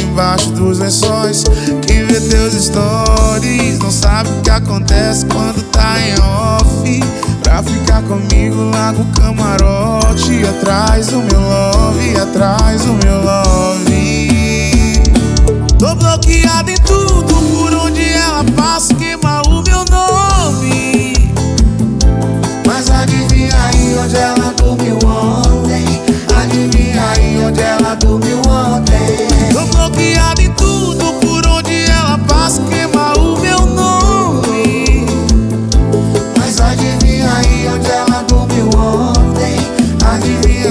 embaixo dos lençóis. Quem vê teus stories não sabe o que acontece quando tá em off. Pra ficar comigo lá no camarote, atrás do meu love, atrás do meu love. Tô bloqueado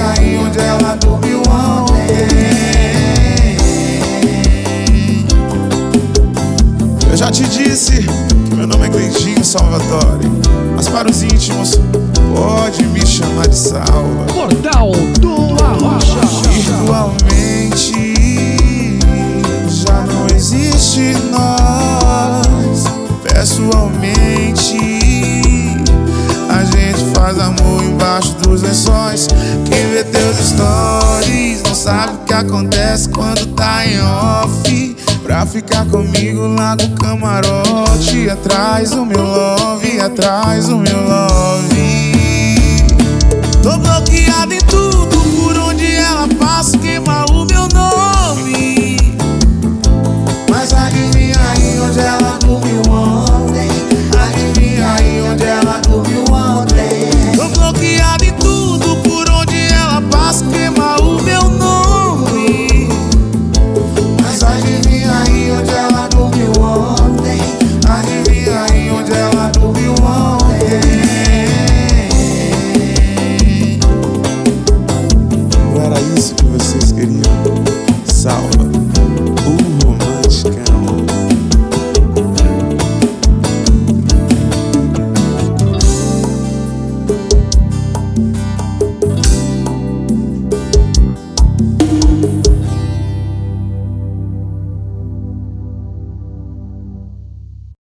Aí onde ela dormiu ontem? Eu já te disse que meu nome é Cleitinho Salvatore. Mas para os íntimos, pode me chamar de Salva. Portal do Arrocha. Virtualmente já não existe nós. Pessoalmente a gente faz amor embaixo dos lençóis. Quem vê teus stories não sabe o que acontece quando tá em off. Pra ficar comigo lá no camarote, atrás do meu love, atrás do meu love. salva o romanticão.